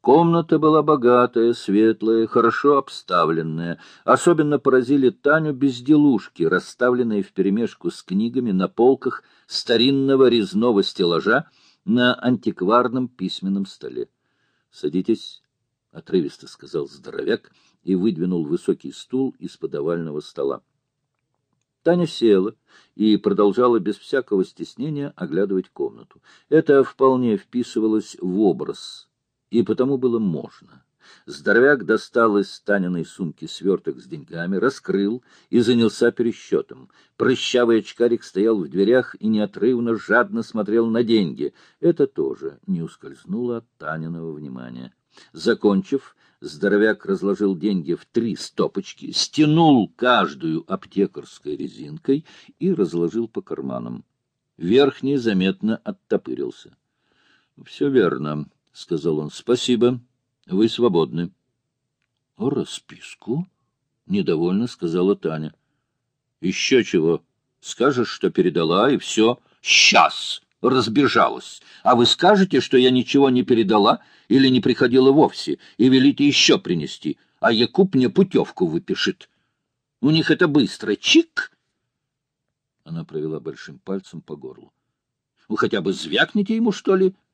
Комната была богатая, светлая, хорошо обставленная. Особенно поразили Таню безделушки, расставленные вперемешку с книгами на полках старинного резного стеллажа на антикварном письменном столе. — Садитесь, — отрывисто сказал здоровяк и выдвинул высокий стул из-под овального стола. Таня села и продолжала без всякого стеснения оглядывать комнату. Это вполне вписывалось в образ и потому было можно. Здоровяк достал из Таниной сумки сверток с деньгами, раскрыл и занялся пересчетом. Прыщавый очкарик стоял в дверях и неотрывно, жадно смотрел на деньги. Это тоже не ускользнуло от Таниного внимания. Закончив, здоровяк разложил деньги в три стопочки, стянул каждую аптекарской резинкой и разложил по карманам. Верхний заметно оттопырился. — Все верно, — сказал он. — Спасибо. Вы свободны. — Расписку? — недовольно сказала Таня. — Еще чего. Скажешь, что передала, и все. — Сейчас! Разбежалась. А вы скажете, что я ничего не передала или не приходила вовсе, и велите еще принести, а Якуб мне путевку выпишет. У них это быстро. Чик! Она провела большим пальцем по горлу. — Вы хотя бы звякните ему, что ли? —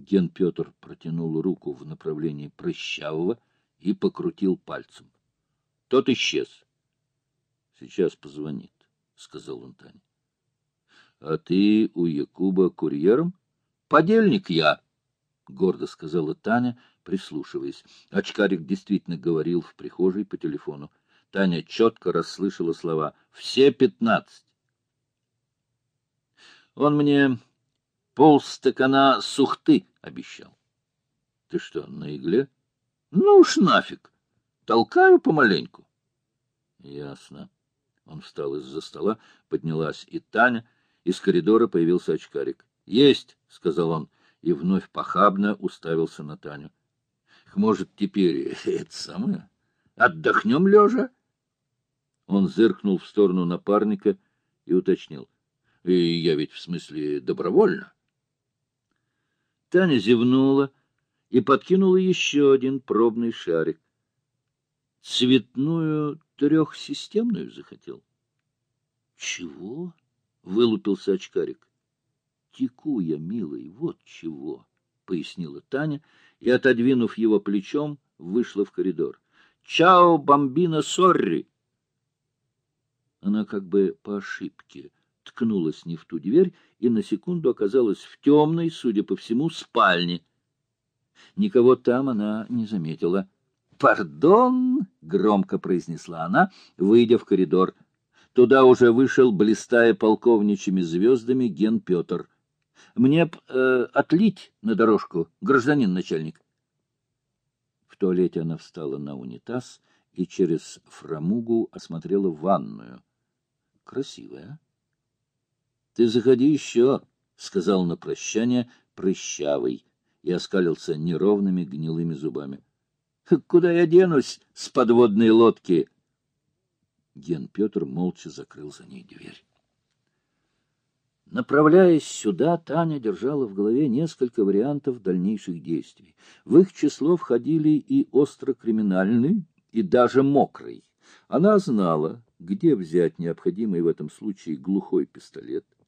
Ген Петр протянул руку в направлении Прыщавого и покрутил пальцем. Тот исчез. — Сейчас позвонит, — сказал он Тане. — А ты у Якуба курьером? — Подельник я, — гордо сказала Таня, прислушиваясь. Очкарик действительно говорил в прихожей по телефону. Таня четко расслышала слова «все пятнадцать». Он мне полстакана сухты обещал. — Ты что, на игле? — Ну уж нафиг. Толкаю помаленьку. — Ясно. Он встал из-за стола, поднялась и Таня. Из коридора появился очкарик. — Есть, — сказал он, и вновь похабно уставился на Таню. — Может, теперь это самое? Отдохнем лежа? Он зыркнул в сторону напарника и уточнил. — Я ведь в смысле добровольно. — Таня зевнула и подкинула еще один пробный шарик. Цветную трехсистемную захотел. — Чего? — вылупился очкарик. — Теку я, милый, вот чего, — пояснила Таня и, отодвинув его плечом, вышла в коридор. — Чао, бомбина, сорри! Она как бы по ошибке ткнулась не в ту дверь и на секунду оказалась в темной, судя по всему, спальне. Никого там она не заметила. «Пардон!» — громко произнесла она, выйдя в коридор. Туда уже вышел, блистая полковничьими звездами, ген Петр. «Мне б э, отлить на дорожку, гражданин начальник». В туалете она встала на унитаз и через фрамугу осмотрела ванную. Красивая, ты заходи еще, — сказал на прощание прыщавый и оскалился неровными гнилыми зубами. — Куда я денусь с подводной лодки? Ген Петр молча закрыл за ней дверь. Направляясь сюда, Таня держала в голове несколько вариантов дальнейших действий. В их число входили и острокриминальный, и даже мокрый. Она знала, где взять необходимый в этом случае глухой пистолет —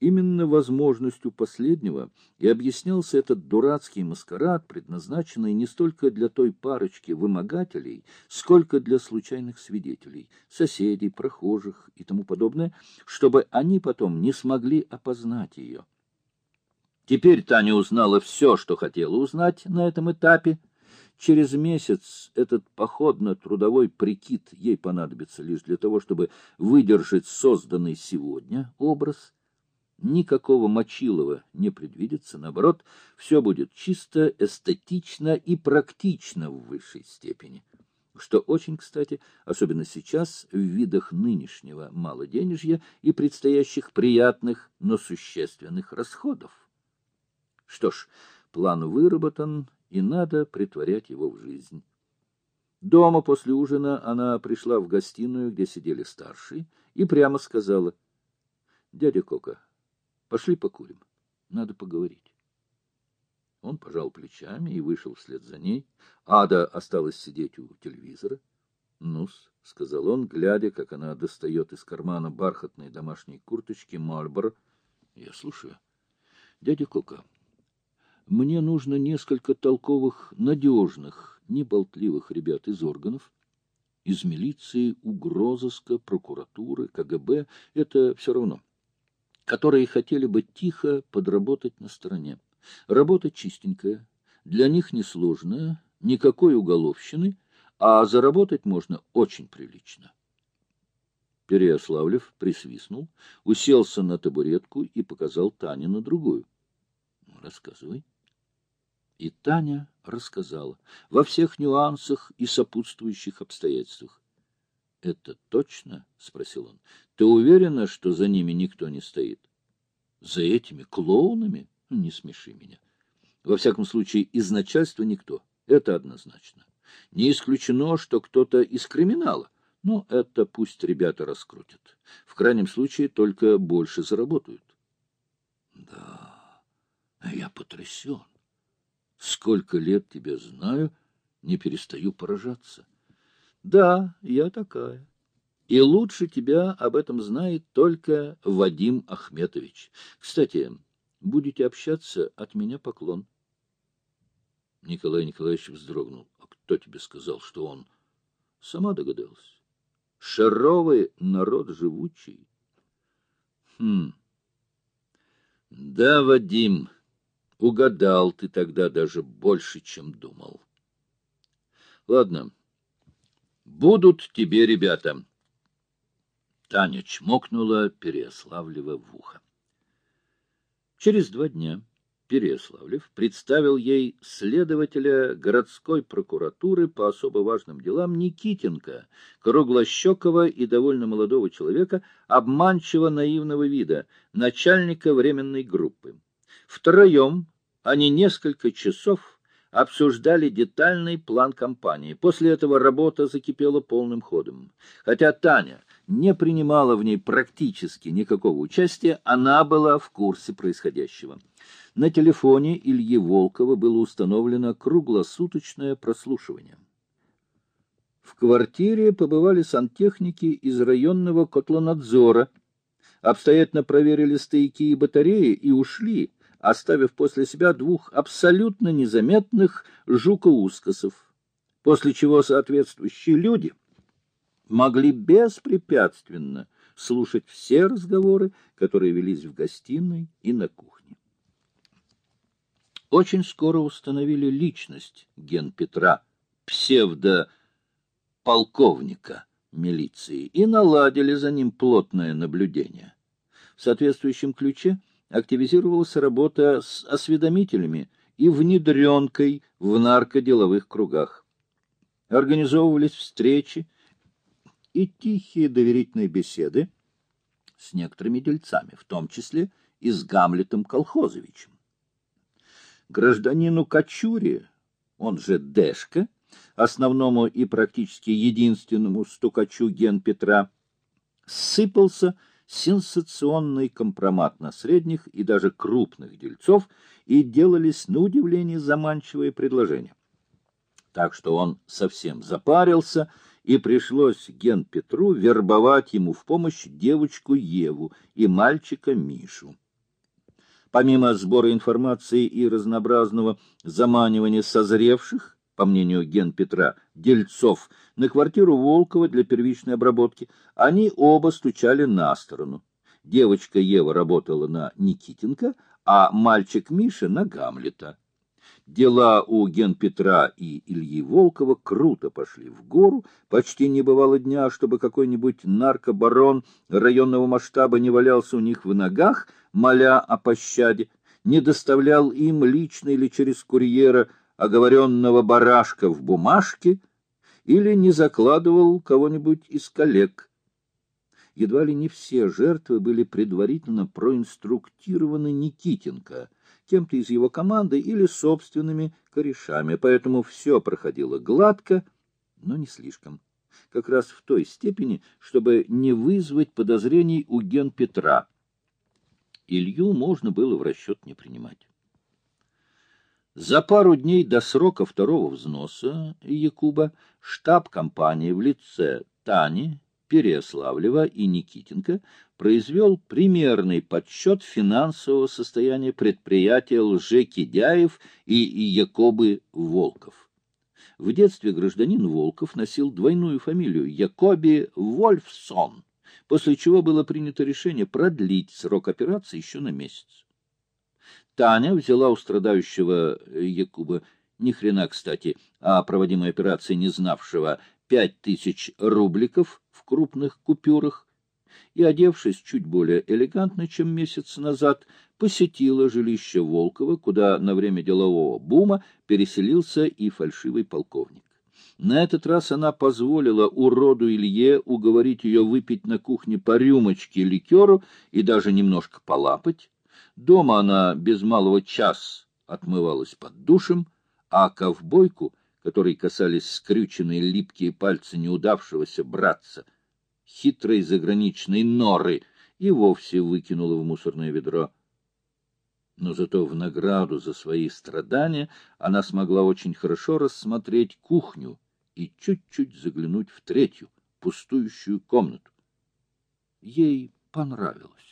Именно возможностью последнего и объяснялся этот дурацкий маскарад, предназначенный не столько для той парочки вымогателей, сколько для случайных свидетелей, соседей, прохожих и тому подобное, чтобы они потом не смогли опознать ее. Теперь Таня узнала все, что хотела узнать на этом этапе. Через месяц этот походно-трудовой прикид ей понадобится лишь для того, чтобы выдержать созданный сегодня образ – Никакого Мочилова не предвидится, наоборот, все будет чисто, эстетично и практично в высшей степени. Что очень кстати, особенно сейчас, в видах нынешнего малоденежья и предстоящих приятных, но существенных расходов. Что ж, план выработан, и надо притворять его в жизнь. Дома после ужина она пришла в гостиную, где сидели старшие, и прямо сказала, «Дядя Кока, Пошли покурим. Надо поговорить. Он пожал плечами и вышел вслед за ней. Ада осталась сидеть у телевизора. «Ну-с», — сказал он, глядя, как она достает из кармана бархатной домашней курточки Мальборо. «Я слушаю. Дядя Кока, мне нужно несколько толковых, надежных, неболтливых ребят из органов, из милиции, угрозыска, прокуратуры, КГБ, это все равно, которые хотели бы тихо подработать на стороне. Работа чистенькая, для них несложная, никакой уголовщины, а заработать можно очень прилично. Переяславлев присвистнул, уселся на табуретку и показал Тане на другую. «Ну, — Рассказывай. И Таня рассказала во всех нюансах и сопутствующих обстоятельствах. — Это точно? — спросил он. — Ты уверена, что за ними никто не стоит? — За этими клоунами? Не смеши меня. Во всяком случае, из начальства никто. Это однозначно. Не исключено, что кто-то из криминала. Но это пусть ребята раскрутят. В крайнем случае, только больше заработают. Да, я потрясен. Сколько лет тебя знаю, не перестаю поражаться. Да, я такая. И лучше тебя об этом знает только Вадим Ахметович. Кстати, будете общаться, от меня поклон. Николай Николаевич вздрогнул. — А кто тебе сказал, что он... — Сама догадалась. — Шаровый народ живучий. — Хм. — Да, Вадим... Угадал ты тогда даже больше, чем думал. Ладно, будут тебе ребята. Таня чмокнула Переяславлева в ухо. Через два дня Переяславлев представил ей следователя городской прокуратуры по особо важным делам Никитенко, круглощекого и довольно молодого человека, обманчиво наивного вида, начальника временной группы. Втроем они несколько часов обсуждали детальный план кампании. После этого работа закипела полным ходом. Хотя Таня не принимала в ней практически никакого участия, она была в курсе происходящего. На телефоне Ильи Волкова было установлено круглосуточное прослушивание. В квартире побывали сантехники из районного котлонадзора, обстоятельно проверили стояки и батареи и ушли, оставив после себя двух абсолютно незаметных жукоускосов, после чего соответствующие люди могли беспрепятственно слушать все разговоры, которые велись в гостиной и на кухне. Очень скоро установили личность ген Петра, псевдо-полковника милиции, и наладили за ним плотное наблюдение. В соответствующем ключе активизировалась работа с осведомителями и внедренкой в наркоделовых кругах. Организовывались встречи и тихие доверительные беседы с некоторыми дельцами, в том числе и с Гамлетом Колхозовичем. Гражданину Качуре, он же Дэшка, основному и практически единственному стукачу ген Петра, сыпался сенсационный компромат на средних и даже крупных дельцов и делались на удивление заманчивые предложения. Так что он совсем запарился, и пришлось Ген Петру вербовать ему в помощь девочку Еву и мальчика Мишу. Помимо сбора информации и разнообразного заманивания созревших, по мнению Ген Петра, дельцов, на квартиру Волкова для первичной обработки, они оба стучали на сторону. Девочка Ева работала на Никитенко, а мальчик Миша на Гамлета. Дела у Ген Петра и Ильи Волкова круто пошли в гору, почти не бывало дня, чтобы какой-нибудь наркобарон районного масштаба не валялся у них в ногах, моля о пощаде, не доставлял им лично или через курьера оговоренного барашка в бумажке или не закладывал кого-нибудь из коллег. Едва ли не все жертвы были предварительно проинструктированы Никитенко, кем-то из его команды или собственными корешами, поэтому все проходило гладко, но не слишком. Как раз в той степени, чтобы не вызвать подозрений у ген Петра. Илью можно было в расчет не принимать. За пару дней до срока второго взноса Якуба штаб компании в лице Тани, Переславлева и Никитенко произвел примерный подсчет финансового состояния предприятия Лжекидяев и Якобы Волков. В детстве гражданин Волков носил двойную фамилию Якоби Вольфсон, после чего было принято решение продлить срок операции еще на месяц. Таня взяла у страдающего Якуба ни хрена, кстати, о проводимой операции не знавшего, пять тысяч рубликов в крупных купюрах и, одевшись чуть более элегантно, чем месяц назад, посетила жилище Волкова, куда на время делового бума переселился и фальшивый полковник. На этот раз она позволила уроду Илье уговорить ее выпить на кухне по рюмочке ликеру и даже немножко полапать. Дома она без малого час отмывалась под душем, а ковбойку, которой касались скрюченные липкие пальцы неудавшегося братца — хитрой заграничной норы и вовсе выкинула в мусорное ведро. Но зато в награду за свои страдания она смогла очень хорошо рассмотреть кухню и чуть-чуть заглянуть в третью, пустующую комнату. Ей понравилось.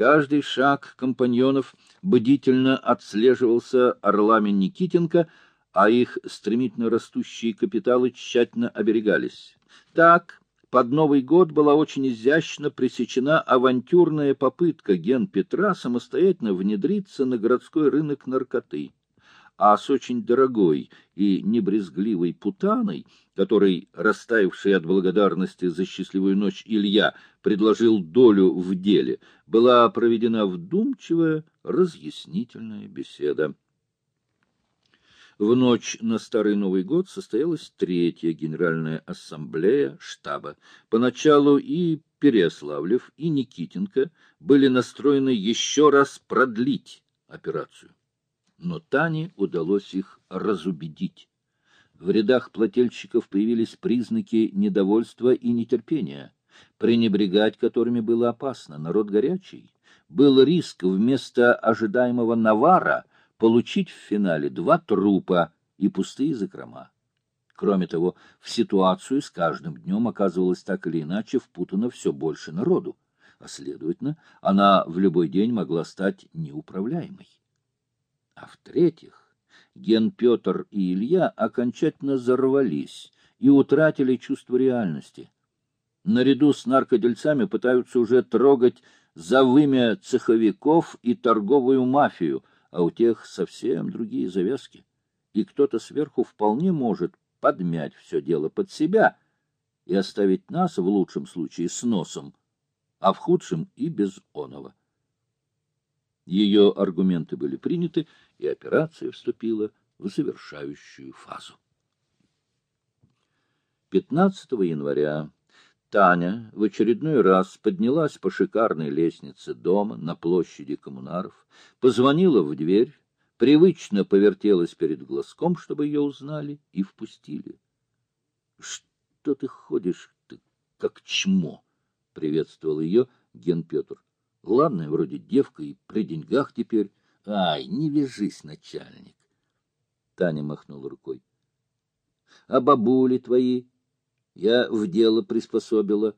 Каждый шаг компаньонов бдительно отслеживался орлами Никитенко, а их стремительно растущие капиталы тщательно оберегались. Так под Новый год была очень изящно пресечена авантюрная попытка ген Петра самостоятельно внедриться на городской рынок наркоты. А с очень дорогой и небрезгливой путаной, которой, растаявший от благодарности за счастливую ночь Илья, предложил долю в деле, была проведена вдумчивая разъяснительная беседа. В ночь на Старый Новый год состоялась третья генеральная ассамблея штаба. Поначалу и Переславлев, и Никитенко были настроены еще раз продлить операцию. Но Тане удалось их разубедить. В рядах плательщиков появились признаки недовольства и нетерпения, пренебрегать которыми было опасно. Народ горячий. Был риск вместо ожидаемого навара — получить в финале два трупа и пустые закрома. Кроме того, в ситуацию с каждым днем оказывалось так или иначе впутано все больше народу, а, следовательно, она в любой день могла стать неуправляемой. А в-третьих, Ген Петр и Илья окончательно взорвались и утратили чувство реальности. Наряду с наркодельцами пытаются уже трогать за вымя цеховиков и торговую мафию, а у тех совсем другие завязки, и кто-то сверху вполне может подмять все дело под себя и оставить нас в лучшем случае с носом, а в худшем и без оного. Ее аргументы были приняты, и операция вступила в завершающую фазу. 15 января Таня в очередной раз поднялась по шикарной лестнице дома на площади коммунаров, позвонила в дверь, привычно повертелась перед глазком, чтобы ее узнали и впустили. — Что ты ходишь, ты как чмо? — приветствовал ее Ген Петр. — Ладно, вроде девка и при деньгах теперь. Ай, не вяжись, начальник. Таня махнула рукой. — А бабули твои я в дело приспособила.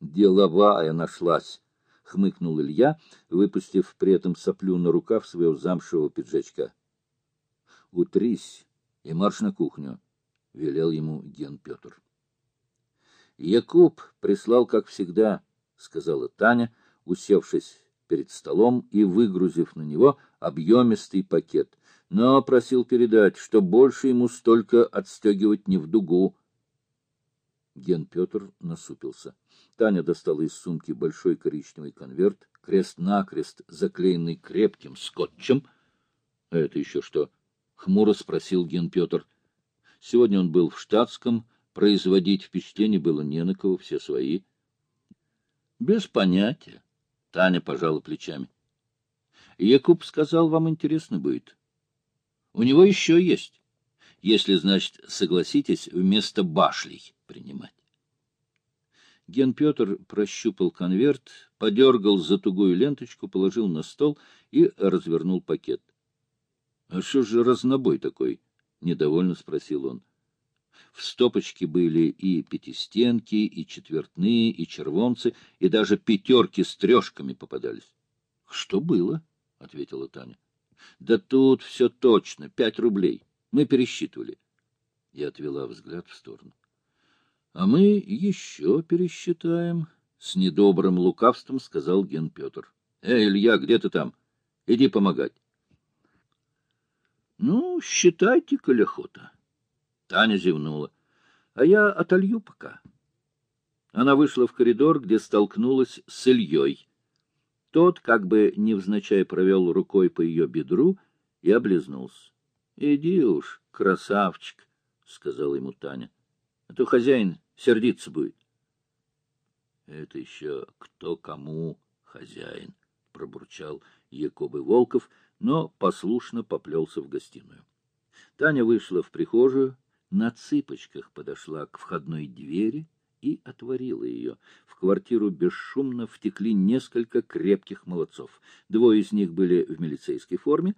Деловая нашлась, — хмыкнул Илья, выпустив при этом соплю на рукав своего замшевого пиджачка. — Утрись и марш на кухню, — велел ему Ген Петр. — Якуб прислал, как всегда, — сказала Таня, усевшись перед столом и выгрузив на него объемистый пакет, но просил передать, что больше ему столько отстегивать не в дугу, Ген Петр насупился. Таня достала из сумки большой коричневый конверт, крест-накрест, заклеенный крепким скотчем. — А это еще что? — хмуро спросил Ген Петр. Сегодня он был в штатском, производить впечатление было не на кого, все свои. — Без понятия. Таня пожала плечами. — Якуб сказал, вам интересно будет. У него еще есть если, значит, согласитесь вместо башлей принимать. Ген Петр прощупал конверт, подергал за тугую ленточку, положил на стол и развернул пакет. — А что же разнобой такой? — недовольно спросил он. В стопочке были и пятистенки, и четвертные, и червонцы, и даже пятерки с трешками попадались. — Что было? — ответила Таня. — Да тут все точно, пять рублей. Мы пересчитывали. Я отвела взгляд в сторону. — А мы еще пересчитаем, — с недобрым лукавством сказал ген Петр. — Эй, Илья, где ты там? Иди помогать. Ну, считайте, коль охота. Таня зевнула. А я отолью пока. Она вышла в коридор, где столкнулась с Ильей. Тот, как бы невзначай, провел рукой по ее бедру и облизнулся. — Иди уж, красавчик, — сказала ему Таня, — а то хозяин сердиться будет. — Это еще кто кому хозяин, — пробурчал Якобы Волков, но послушно поплелся в гостиную. Таня вышла в прихожую, на цыпочках подошла к входной двери и отворила ее. В квартиру бесшумно втекли несколько крепких молодцов. Двое из них были в милицейской форме.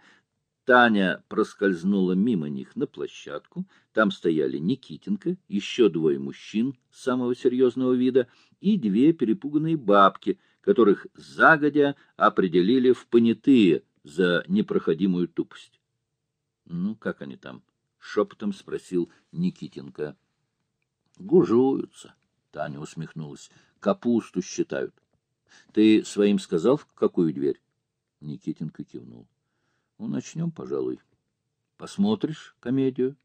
Таня проскользнула мимо них на площадку. Там стояли Никитенко, еще двое мужчин самого серьезного вида и две перепуганные бабки, которых загодя определили в понятые — за непроходимую тупость. — Ну, как они там? — шепотом спросил Никитенко. — Гужуются, — Таня усмехнулась. — Капусту считают. — Ты своим сказал, в какую дверь? Никитенко кивнул. — Ну, начнем, пожалуй. — Посмотришь комедию?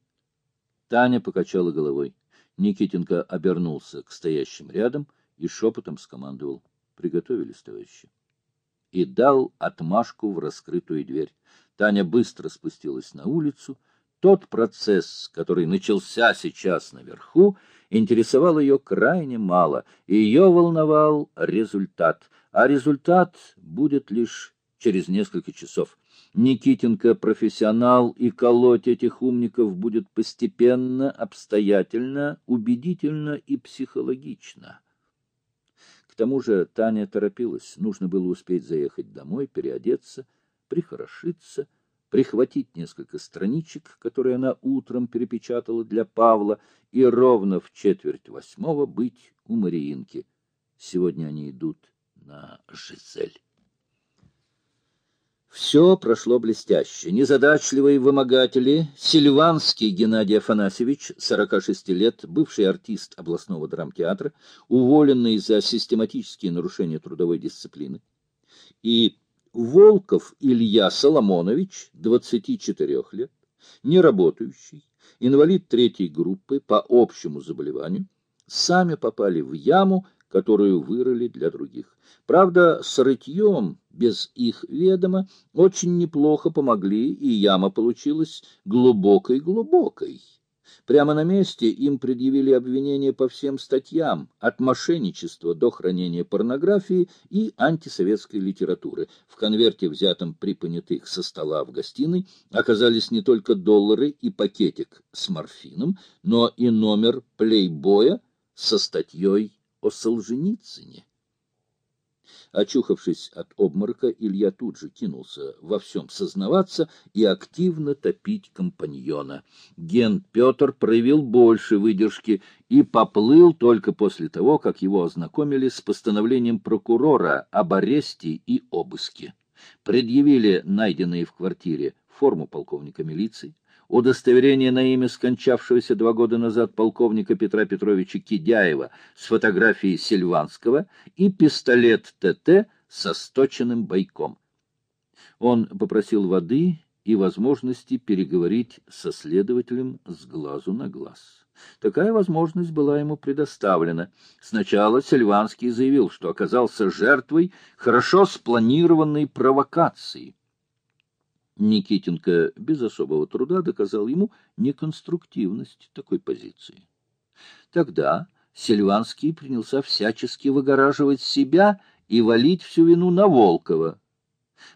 Таня покачала головой. Никитенко обернулся к стоящим рядом и шепотом скомандовал. — Приготовились, товарищи и дал отмашку в раскрытую дверь. Таня быстро спустилась на улицу. Тот процесс, который начался сейчас наверху, интересовал ее крайне мало, и ее волновал результат. А результат будет лишь через несколько часов. Никитенко профессионал, и колоть этих умников будет постепенно, обстоятельно, убедительно и психологично тому же Таня торопилась. Нужно было успеть заехать домой, переодеться, прихорошиться, прихватить несколько страничек, которые она утром перепечатала для Павла, и ровно в четверть восьмого быть у Мариинки. Сегодня они идут на Жизель. Все прошло блестяще. Незадачливые вымогатели, Сильванский Геннадий Афанасьевич, 46 лет, бывший артист областного драмтеатра, уволенный за систематические нарушения трудовой дисциплины, и Волков Илья Соломонович, 24 лет, неработающий, инвалид третьей группы по общему заболеванию, сами попали в яму, которую вырыли для других. Правда, с рытьем, без их ведома, очень неплохо помогли, и яма получилась глубокой-глубокой. Прямо на месте им предъявили обвинения по всем статьям, от мошенничества до хранения порнографии и антисоветской литературы. В конверте, взятом при понятых со стола в гостиной, оказались не только доллары и пакетик с морфином, но и номер плейбоя со статьей о Солженицыне. Очухавшись от обморока, Илья тут же кинулся во всем сознаваться и активно топить компаньона. Ген Петр проявил больше выдержки и поплыл только после того, как его ознакомили с постановлением прокурора об аресте и обыске. Предъявили найденные в квартире форму полковника милиции, удостоверение на имя скончавшегося два года назад полковника Петра Петровича Кидяева с фотографией Сильванского и пистолет ТТ со сточенным бойком. Он попросил воды и возможности переговорить со следователем с глазу на глаз. Такая возможность была ему предоставлена. Сначала Сильванский заявил, что оказался жертвой хорошо спланированной провокации. Никитенко без особого труда доказал ему неконструктивность такой позиции. Тогда Сильванский принялся всячески выгораживать себя и валить всю вину на Волкова.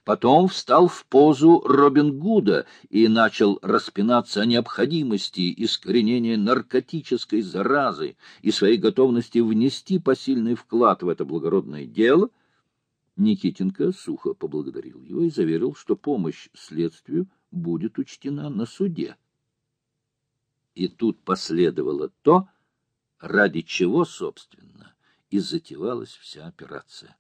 Потом встал в позу Робин Гуда и начал распинаться о необходимости искоренения наркотической заразы и своей готовности внести посильный вклад в это благородное дело — Никитенко сухо поблагодарил его и заверил, что помощь следствию будет учтена на суде. И тут последовало то, ради чего, собственно, и затевалась вся операция.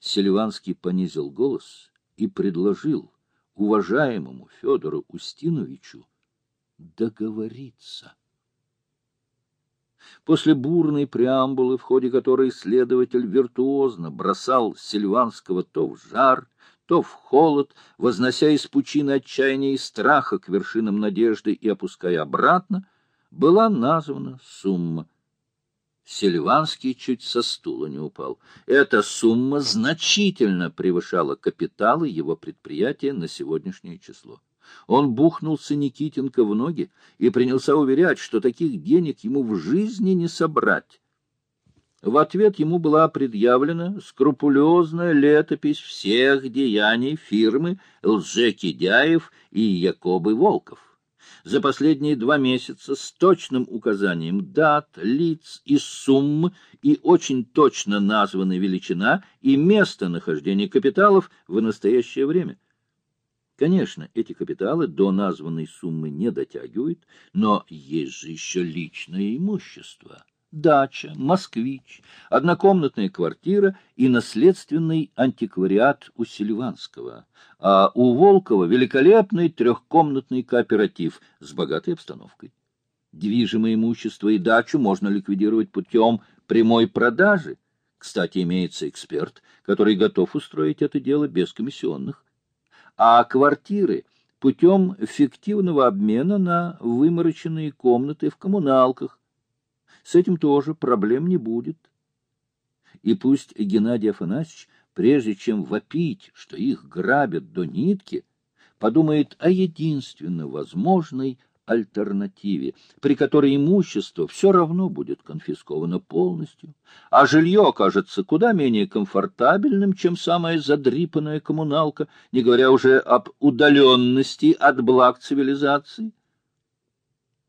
Селиванский понизил голос и предложил уважаемому Федору Устиновичу договориться. После бурной преамбулы, в ходе которой следователь виртуозно бросал Сильванского то в жар, то в холод, вознося из пучины отчаяния и страха к вершинам надежды и опуская обратно, была названа сумма. Сильванский чуть со стула не упал. Эта сумма значительно превышала капиталы его предприятия на сегодняшнее число. Он бухнулся Никитенко в ноги и принялся уверять, что таких денег ему в жизни не собрать. В ответ ему была предъявлена скрупулезная летопись всех деяний фирмы Лжекидяев и Якобы Волков. За последние два месяца с точным указанием дат, лиц и сумм и очень точно названы величина и место нахождения капиталов в настоящее время. Конечно, эти капиталы до названной суммы не дотягивают, но есть же еще личное имущество. Дача, москвич, однокомнатная квартира и наследственный антиквариат у Сильванского, а у Волкова великолепный трехкомнатный кооператив с богатой обстановкой. Движимое имущество и дачу можно ликвидировать путем прямой продажи. Кстати, имеется эксперт, который готов устроить это дело без комиссионных а квартиры путем фиктивного обмена на вымороченные комнаты в коммуналках. С этим тоже проблем не будет. И пусть Геннадий Афанасьевич, прежде чем вопить, что их грабят до нитки, подумает о единственно возможной альтернативе, при которой имущество все равно будет конфисковано полностью, а жилье окажется куда менее комфортабельным, чем самая задрипанная коммуналка, не говоря уже об удаленности от благ цивилизации.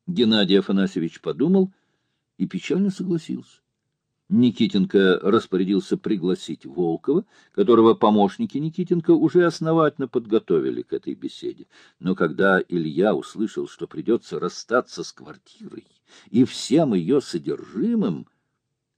Геннадий Афанасьевич подумал и печально согласился. Никитенко распорядился пригласить Волкова, которого помощники Никитенко уже основательно подготовили к этой беседе. Но когда Илья услышал, что придется расстаться с квартирой и всем ее содержимым,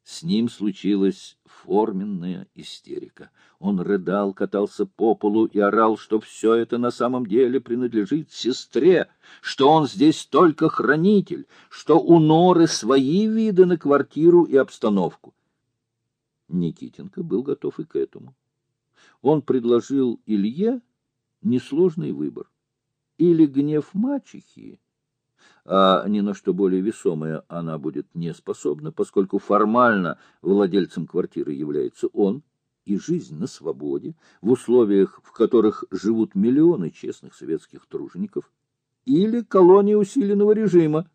с ним случилась форменная истерика. Он рыдал, катался по полу и орал, что все это на самом деле принадлежит сестре, что он здесь только хранитель, что у Норы свои виды на квартиру и обстановку. Никитенко был готов и к этому. Он предложил Илье несложный выбор. Или гнев мачехи, а ни на что более весомое она будет не способна, поскольку формально владельцем квартиры является он, и жизнь на свободе, в условиях, в которых живут миллионы честных советских тружеников, или колония усиленного режима,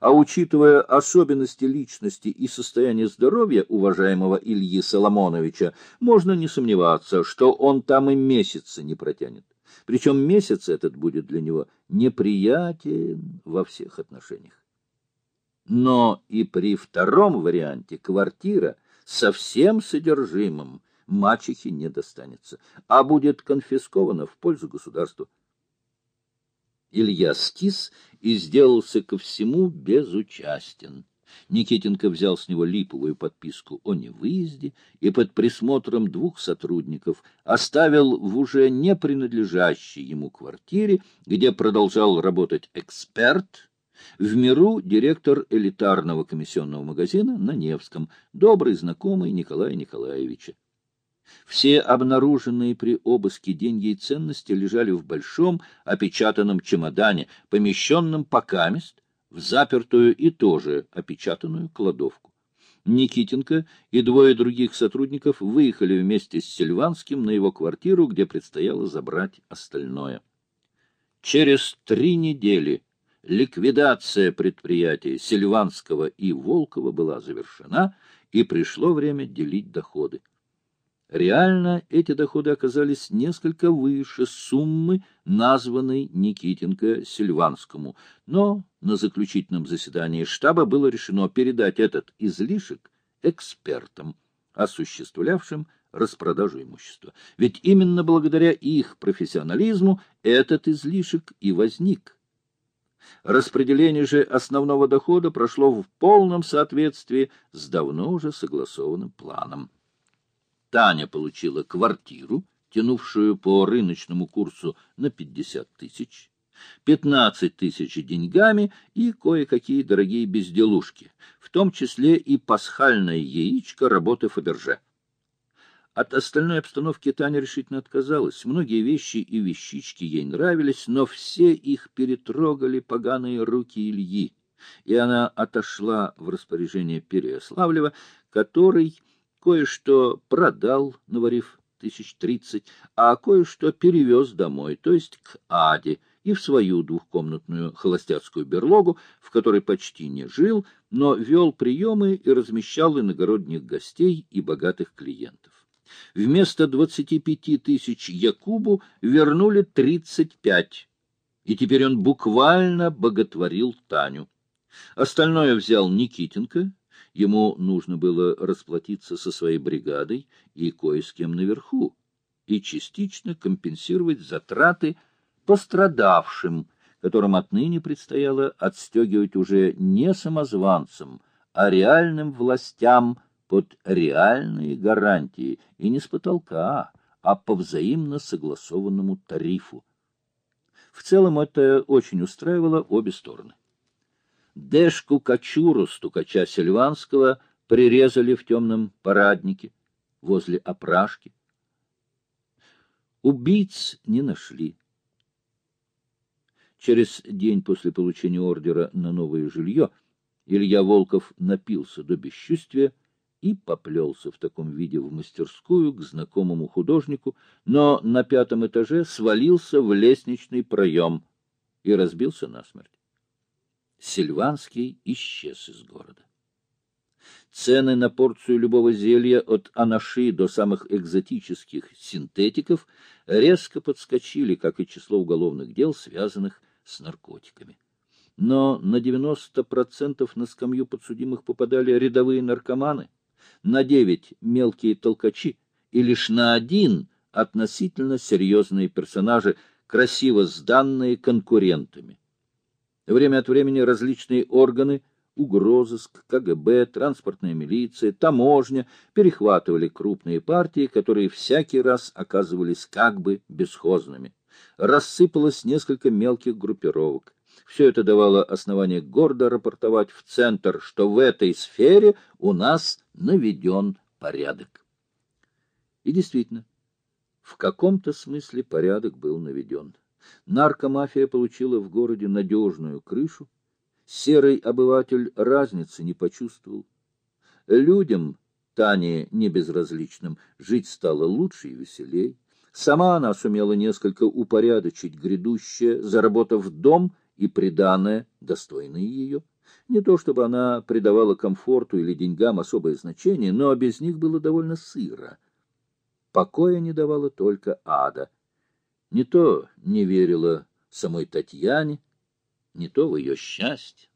а учитывая особенности личности и состояние здоровья уважаемого Ильи Соломоновича, можно не сомневаться, что он там и месяца не протянет. Причем месяц этот будет для него неприятен во всех отношениях. Но и при втором варианте квартира со всем содержимым мачехе не достанется, а будет конфискована в пользу государства. Илья скис и сделался ко всему безучастен. Никитенко взял с него липовую подписку о невыезде и под присмотром двух сотрудников оставил в уже не принадлежащей ему квартире, где продолжал работать эксперт, в миру директор элитарного комиссионного магазина на Невском, добрый знакомый Николая Николаевича. Все обнаруженные при обыске деньги и ценности лежали в большом опечатанном чемодане, помещенном покамест в запертую и тоже опечатанную кладовку. Никитенко и двое других сотрудников выехали вместе с Сильванским на его квартиру, где предстояло забрать остальное. Через три недели ликвидация предприятия Сильванского и Волкова была завершена, и пришло время делить доходы. Реально эти доходы оказались несколько выше суммы, названной Никитенко Сильванскому, но на заключительном заседании штаба было решено передать этот излишек экспертам, осуществлявшим распродажу имущества. Ведь именно благодаря их профессионализму этот излишек и возник. Распределение же основного дохода прошло в полном соответствии с давно уже согласованным планом. Таня получила квартиру, тянувшую по рыночному курсу на 50 тысяч, 15 тысяч деньгами и кое-какие дорогие безделушки, в том числе и пасхальное яичко работы Фаберже. От остальной обстановки Таня решительно отказалась. Многие вещи и вещички ей нравились, но все их перетрогали поганые руки Ильи, и она отошла в распоряжение Переяславлева, который кое-что продал, наварив тысяч тридцать, а кое-что перевез домой, то есть к Аде, и в свою двухкомнатную холостяцкую берлогу, в которой почти не жил, но вел приемы и размещал иногородних гостей и богатых клиентов. Вместо двадцати пяти тысяч Якубу вернули тридцать пять, и теперь он буквально боготворил Таню. Остальное взял Никитенко, ему нужно было расплатиться со своей бригадой и кое с кем наверху, и частично компенсировать затраты пострадавшим, которым отныне предстояло отстегивать уже не самозванцам, а реальным властям под реальные гарантии, и не с потолка, а по взаимно согласованному тарифу. В целом это очень устраивало обе стороны. Дэшку Качуру, стукача Сильванского, прирезали в темном параднике возле опрашки. Убийц не нашли. Через день после получения ордера на новое жилье Илья Волков напился до бесчувствия и поплелся в таком виде в мастерскую к знакомому художнику, но на пятом этаже свалился в лестничный проем и разбился насмерть. Сильванский исчез из города. Цены на порцию любого зелья от анаши до самых экзотических синтетиков резко подскочили, как и число уголовных дел, связанных с наркотиками. Но на 90% на скамью подсудимых попадали рядовые наркоманы, на 9 мелкие толкачи и лишь на один относительно серьезные персонажи, красиво сданные конкурентами. Время от времени различные органы, угрозыск, КГБ, транспортная милиция, таможня перехватывали крупные партии, которые всякий раз оказывались как бы бесхозными рассыпалось несколько мелких группировок. Все это давало основание гордо рапортовать в Центр, что в этой сфере у нас наведен порядок. И действительно, в каком-то смысле порядок был наведен. Наркомафия получила в городе надежную крышу, серый обыватель разницы не почувствовал. Людям, Тане небезразличным, жить стало лучше и веселей. Сама она сумела несколько упорядочить грядущее, заработав дом и приданное, достойные ее. Не то чтобы она придавала комфорту или деньгам особое значение, но без них было довольно сыро. Покоя не давала только ада. Не то не верила самой Татьяне, не то в ее счастье.